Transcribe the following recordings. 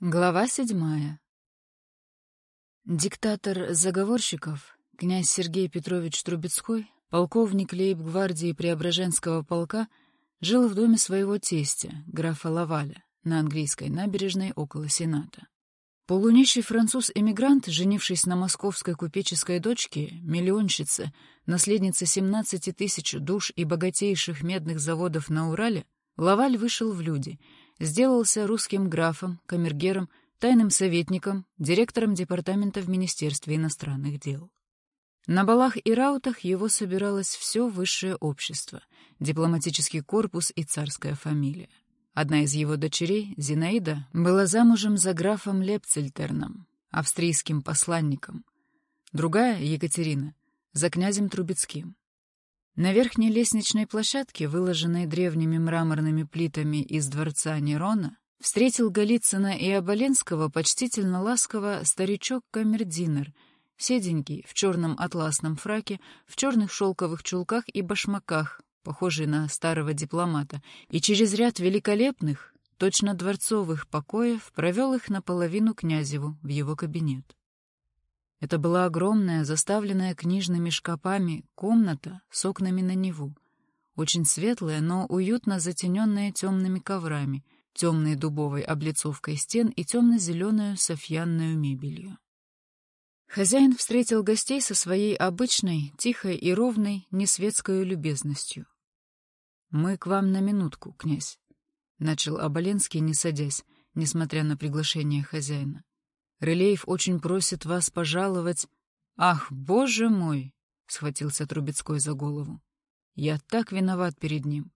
Глава седьмая. Диктатор заговорщиков, князь Сергей Петрович Трубецкой, полковник лейб-гвардии Преображенского полка, жил в доме своего тестя, графа Лаваля, на английской набережной около Сената. Полунищий француз-эмигрант, женившись на московской купеческой дочке, миллионщице, наследнице 17 тысяч душ и богатейших медных заводов на Урале, Лаваль вышел в люди — сделался русским графом, камергером, тайным советником, директором департамента в Министерстве иностранных дел. На балах и раутах его собиралось все высшее общество, дипломатический корпус и царская фамилия. Одна из его дочерей, Зинаида, была замужем за графом Лепцельтерном, австрийским посланником. Другая, Екатерина, за князем Трубецким. На верхней лестничной площадке, выложенной древними мраморными плитами из дворца Нерона, встретил Голицына и Оболенского почтительно ласково старичок-камердинер, седенький, в черном атласном фраке, в черных шелковых чулках и башмаках, похожий на старого дипломата, и через ряд великолепных, точно дворцовых покоев провел их наполовину князеву в его кабинет. Это была огромная, заставленная книжными шкапами комната с окнами на Неву. Очень светлая, но уютно затененная темными коврами, темной дубовой облицовкой стен и темно-зеленую софьянную мебелью. Хозяин встретил гостей со своей обычной, тихой и ровной, несветской любезностью. «Мы к вам на минутку, князь», — начал Оболенский, не садясь, несмотря на приглашение хозяина. Рылеев очень просит вас пожаловать. Ах, боже мой! — схватился Трубецкой за голову. Я так виноват перед ним.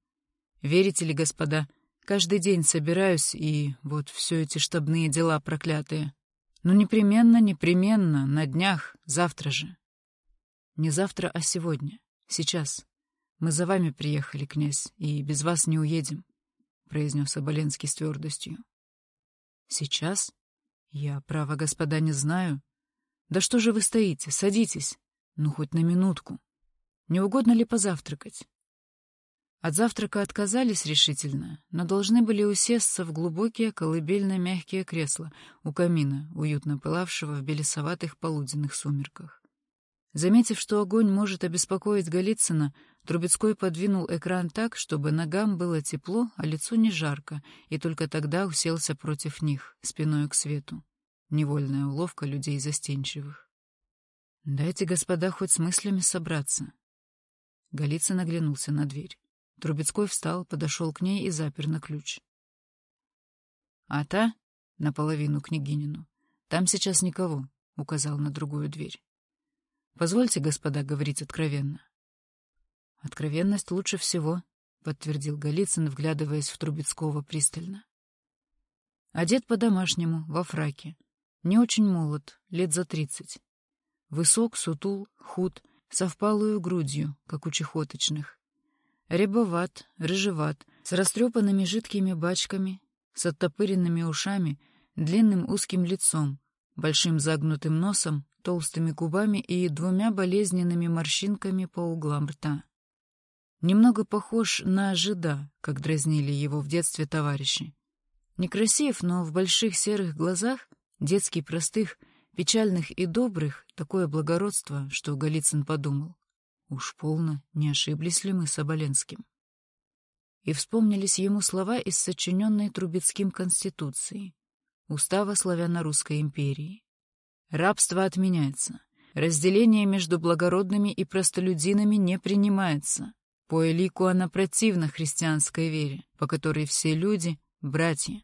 Верите ли, господа, каждый день собираюсь, и вот все эти штабные дела проклятые. Ну, непременно, непременно, на днях, завтра же. Не завтра, а сегодня, сейчас. Мы за вами приехали, князь, и без вас не уедем, — произнес Оболенский с твердостью. Сейчас? Я, право, господа, не знаю. Да что же вы стоите? Садитесь. Ну, хоть на минутку. Не угодно ли позавтракать? От завтрака отказались решительно, но должны были усесться в глубокие колыбельно-мягкие кресла у камина, уютно пылавшего в белесоватых полуденных сумерках. Заметив, что огонь может обеспокоить Голицына, Трубецкой подвинул экран так, чтобы ногам было тепло, а лицу не жарко, и только тогда уселся против них, спиной к свету. Невольная уловка людей застенчивых. «Дайте, господа, хоть с мыслями собраться». Голицын оглянулся на дверь. Трубецкой встал, подошел к ней и запер на ключ. «А та?» — наполовину княгинину. «Там сейчас никого», — указал на другую дверь. Позвольте, господа, говорить откровенно. Откровенность лучше всего, подтвердил Голицын, вглядываясь в Трубецкого пристально. Одет по-домашнему, во фраке. Не очень молод, лет за тридцать. Высок, сутул, худ, со впалую грудью, как у чехоточных. Рябоват, рыжеват, с растрепанными жидкими бачками, с оттопыренными ушами, длинным узким лицом, большим загнутым носом, толстыми губами и двумя болезненными морщинками по углам рта. Немного похож на жида, как дразнили его в детстве товарищи. Некрасив, но в больших серых глазах, детски простых, печальных и добрых, такое благородство, что Голицын подумал. Уж полно, не ошиблись ли мы с Оболенским? И вспомнились ему слова из сочиненной Трубецким Конституции, Устава Славяно-Русской империи. Рабство отменяется. Разделение между благородными и простолюдинами не принимается. По элику она противна христианской вере, по которой все люди — братья.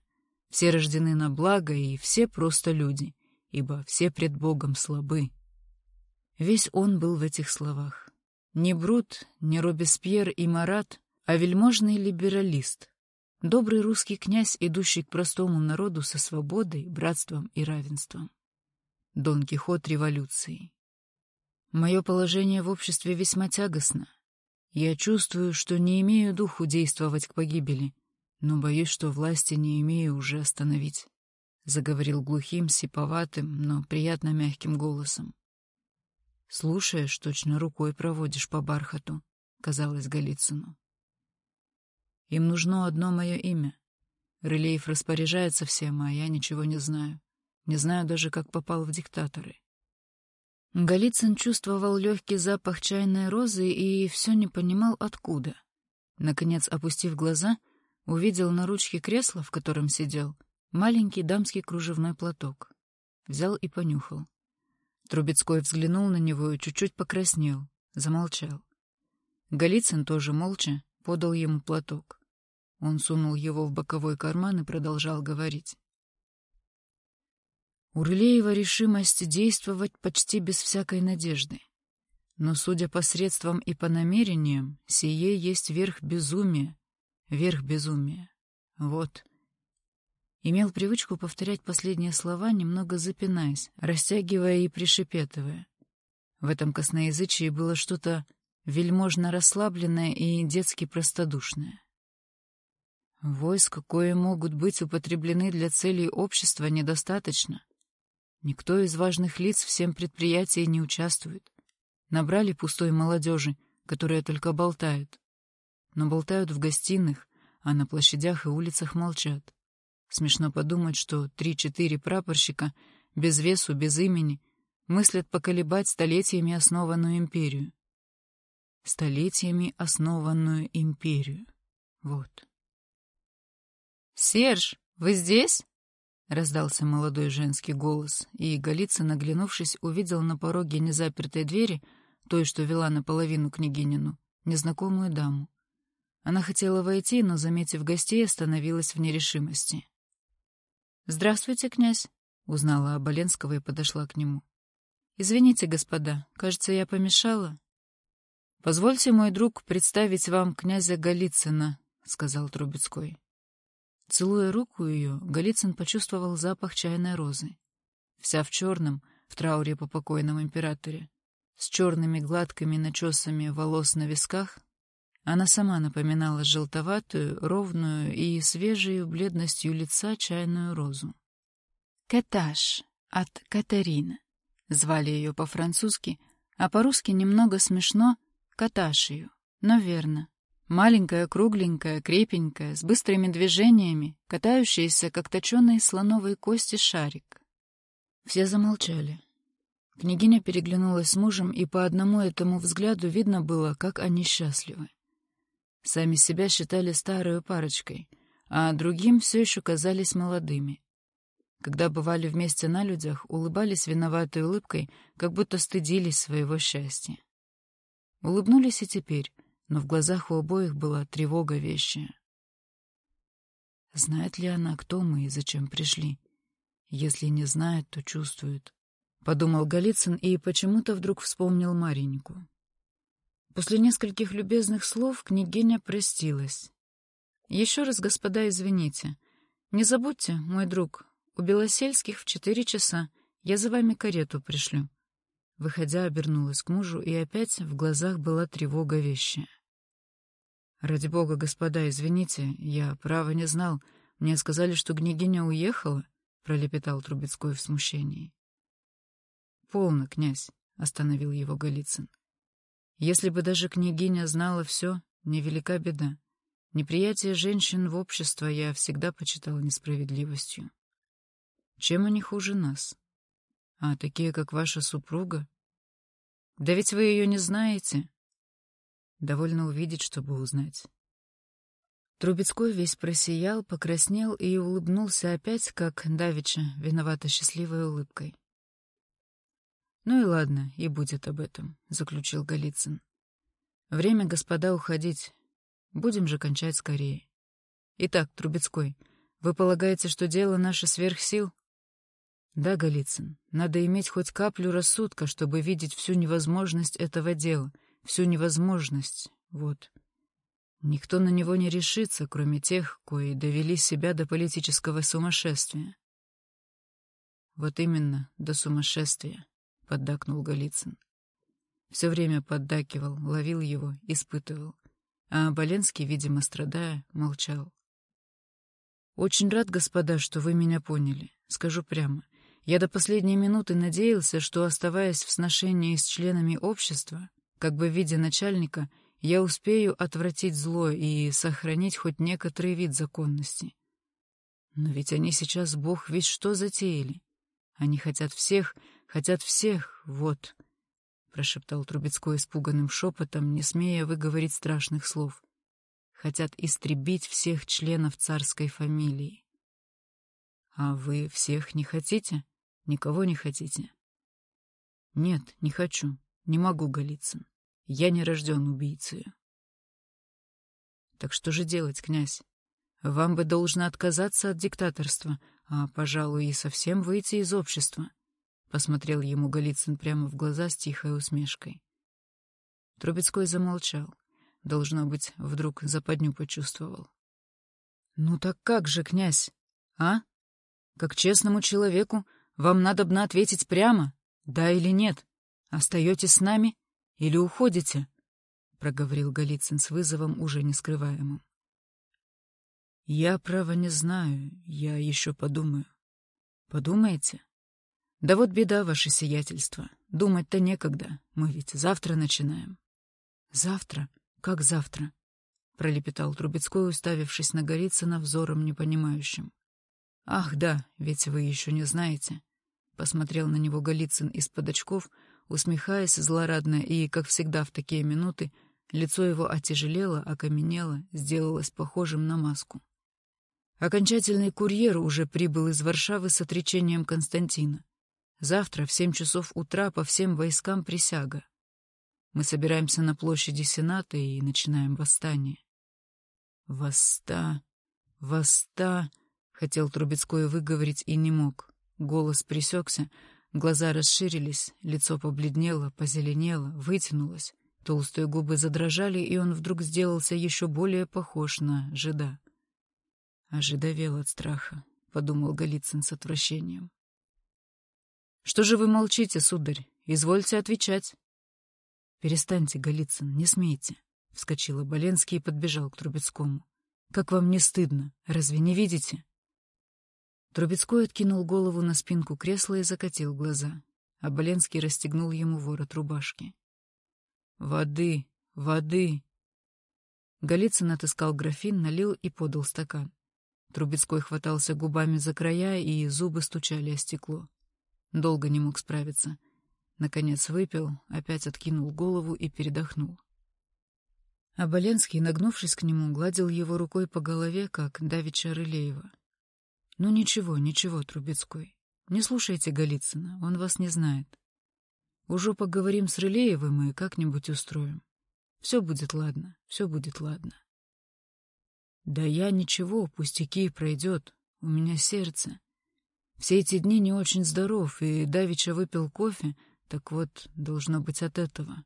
Все рождены на благо, и все просто люди, ибо все пред Богом слабы. Весь он был в этих словах. Не Брут, не Робеспьер и Марат, а вельможный либералист. Добрый русский князь, идущий к простому народу со свободой, братством и равенством. Дон Кихот революции. Мое положение в обществе весьма тягостно. Я чувствую, что не имею духу действовать к погибели, но боюсь, что власти не имею уже остановить, — заговорил глухим, сиповатым, но приятно мягким голосом. Слушаешь, точно рукой проводишь по бархату, — казалось Голицыну. Им нужно одно мое имя. Рылеев распоряжается всем, а я ничего не знаю. Не знаю даже, как попал в диктаторы. Голицын чувствовал легкий запах чайной розы и все не понимал, откуда. Наконец, опустив глаза, увидел на ручке кресла, в котором сидел, маленький дамский кружевной платок. Взял и понюхал. Трубецкой взглянул на него и чуть-чуть покраснел, замолчал. Голицын тоже молча подал ему платок. Он сунул его в боковой карман и продолжал говорить. У Рылеева решимость действовать почти без всякой надежды. Но, судя по средствам и по намерениям, сие есть верх безумия, верх безумия. Вот. Имел привычку повторять последние слова, немного запинаясь, растягивая и пришепетывая. В этом косноязычии было что-то вельможно расслабленное и детски простодушное. Войск, кое могут быть употреблены для целей общества, недостаточно. Никто из важных лиц всем предприятии не участвует. Набрали пустой молодежи, которая только болтают. Но болтают в гостиных, а на площадях и улицах молчат. Смешно подумать, что три-четыре прапорщика, без весу, без имени, мыслят поколебать столетиями основанную империю. Столетиями основанную империю. Вот. «Серж, вы здесь?» — раздался молодой женский голос, и Голицын, наглянувшись, увидел на пороге незапертой двери, той, что вела наполовину княгинину, незнакомую даму. Она хотела войти, но, заметив гостей, остановилась в нерешимости. «Здравствуйте, князь», — узнала Оболенского и подошла к нему. «Извините, господа, кажется, я помешала». «Позвольте, мой друг, представить вам князя Голицына», — сказал Трубецкой. Целуя руку ее, Голицын почувствовал запах чайной розы. Вся в черном, в трауре по покойному императоре, с черными гладкими начесами волос на висках, она сама напоминала желтоватую, ровную и свежую бледностью лица чайную розу. «Каташ» от Катарина. Звали ее по-французски, а по-русски немного смешно «Каташию», но верно. Маленькая, кругленькая, крепенькая, с быстрыми движениями, катающаяся, как точеные слоновые кости, шарик. Все замолчали. Княгиня переглянулась с мужем, и по одному этому взгляду видно было, как они счастливы. Сами себя считали старой парочкой, а другим все еще казались молодыми. Когда бывали вместе на людях, улыбались виноватой улыбкой, как будто стыдились своего счастья. Улыбнулись и теперь, но в глазах у обоих была тревога вещая. Знает ли она, кто мы и зачем пришли? Если не знает, то чувствует. Подумал Голицын и почему-то вдруг вспомнил Мареньку. После нескольких любезных слов княгиня простилась. «Еще раз, господа, извините. Не забудьте, мой друг, у Белосельских в четыре часа я за вами карету пришлю». Выходя, обернулась к мужу, и опять в глазах была тревога вещая. «Ради бога, господа, извините, я, право, не знал. Мне сказали, что княгиня уехала», — пролепетал Трубецкой в смущении. «Полно, князь», — остановил его Голицын. «Если бы даже княгиня знала все, невелика беда. Неприятие женщин в общество я всегда почитал несправедливостью. Чем они хуже нас? А такие, как ваша супруга? Да ведь вы ее не знаете, Довольно увидеть, чтобы узнать. Трубецкой весь просиял, покраснел и улыбнулся опять, как давеча, виновато счастливой улыбкой. «Ну и ладно, и будет об этом», — заключил Голицын. «Время, господа, уходить. Будем же кончать скорее. Итак, Трубецкой, вы полагаете, что дело наше сверх сил?» «Да, Голицын, надо иметь хоть каплю рассудка, чтобы видеть всю невозможность этого дела — всю невозможность, вот. Никто на него не решится, кроме тех, кои довели себя до политического сумасшествия. Вот именно, до сумасшествия, — поддакнул Голицын. Все время поддакивал, ловил его, испытывал. А Боленский, видимо, страдая, молчал. «Очень рад, господа, что вы меня поняли. Скажу прямо. Я до последней минуты надеялся, что, оставаясь в сношении с членами общества, как бы в виде начальника, я успею отвратить зло и сохранить хоть некоторый вид законности. Но ведь они сейчас, бог весь что затеяли. Они хотят всех, хотят всех, вот, — прошептал Трубецкой испуганным шепотом, не смея выговорить страшных слов. Хотят истребить всех членов царской фамилии. А вы всех не хотите? Никого не хотите? Нет, не хочу. Не могу, Голицын. Я не рожден убийцей. Так что же делать, князь? Вам бы должно отказаться от диктаторства, а, пожалуй, и совсем выйти из общества. Посмотрел ему Голицын прямо в глаза с тихой усмешкой. Трубецкой замолчал. Должно быть, вдруг западню почувствовал. «Ну так как же, князь, а? Как честному человеку, вам надобно ответить прямо, да или нет. Остаетесь с нами или уходите?» — проговорил Голицын с вызовом, уже не скрываемым. «Я, право, не знаю. Я еще подумаю». «Подумаете?» «Да вот беда, ваше сиятельство. Думать-то некогда. Мы ведь завтра начинаем». «Завтра? Как завтра?» — пролепетал Трубецкой, уставившись на Голицына взором непонимающим. «Ах, да, ведь вы еще не знаете». Посмотрел на него Голицын из-под очков, усмехаясь злорадно и, как всегда в такие минуты, Лицо его отяжелело, окаменело, сделалось похожим на маску. Окончательный курьер уже прибыл из Варшавы с отречением Константина. Завтра в семь часов утра по всем войскам присяга. Мы собираемся на площади Сената и начинаем восстание. «Воста... Воста...» — хотел Трубецкой выговорить и не мог. Голос присекся, глаза расширились, лицо побледнело, позеленело, вытянулось. Толстые губы задрожали, и он вдруг сделался еще более похож на жида. Ожидовел от страха, — подумал Голицын с отвращением. — Что же вы молчите, сударь? Извольте отвечать. — Перестаньте, Голицын, не смейте, — вскочил Оболенский и подбежал к Трубецкому. — Как вам не стыдно? Разве не видите? Трубецкой откинул голову на спинку кресла и закатил глаза. Оболенский расстегнул ему ворот рубашки. «Воды! Воды!» Голицын отыскал графин, налил и подал стакан. Трубецкой хватался губами за края, и зубы стучали о стекло. Долго не мог справиться. Наконец выпил, опять откинул голову и передохнул. Оболенский, нагнувшись к нему, гладил его рукой по голове, как давича Рылеева. — Ну ничего, ничего, Трубецкой. Не слушайте Голицына, он вас не знает. Уже поговорим с Рылеевым и как-нибудь устроим. Все будет ладно, все будет ладно. Да я ничего, пустяки пройдет. У меня сердце. Все эти дни не очень здоров, и давеча выпил кофе, так вот, должно быть от этого.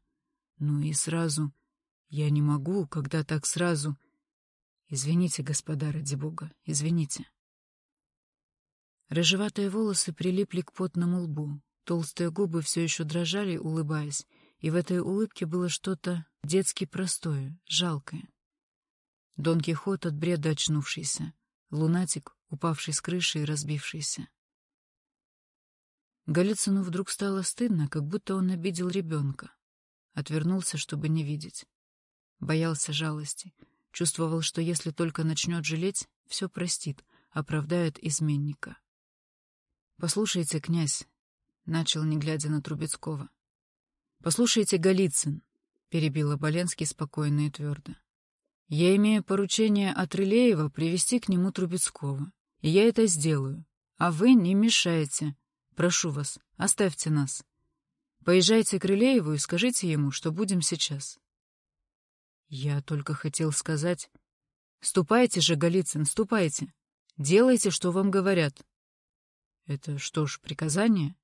Ну и сразу... Я не могу, когда так сразу... Извините, господа, ради бога, извините. Рыжеватые волосы прилипли к потному лбу, Толстые губы все еще дрожали, улыбаясь, и в этой улыбке было что-то детски простое, жалкое. Дон Кихот от бреда очнувшийся, лунатик, упавший с крыши и разбившийся. Голицыну вдруг стало стыдно, как будто он обидел ребенка. Отвернулся, чтобы не видеть. Боялся жалости. Чувствовал, что если только начнет жалеть, все простит, оправдает изменника. «Послушайте, князь, начал, не глядя на Трубецкого. «Послушайте, Голицын», — перебил Оболенский спокойно и твердо. «Я имею поручение от Рылеева привести к нему Трубецкого, и я это сделаю. А вы не мешайте. Прошу вас, оставьте нас. Поезжайте к Рылееву и скажите ему, что будем сейчас». Я только хотел сказать... «Ступайте же, Голицын, ступайте. Делайте, что вам говорят». «Это что ж, приказание?»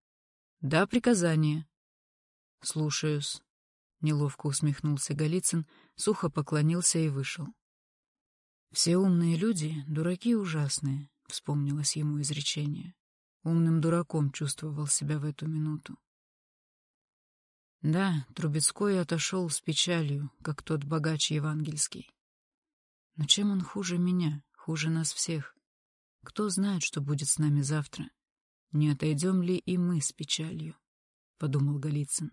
Да, приказание. Слушаюсь. Неловко усмехнулся Голицын, сухо поклонился и вышел. Все умные люди — дураки ужасные, вспомнилось ему изречение. Умным дураком чувствовал себя в эту минуту. Да, Трубецкой отошел с печалью, как тот богач евангельский. Но чем он хуже меня, хуже нас всех? Кто знает, что будет с нами завтра? Не отойдем ли и мы с печалью? — подумал Голицын.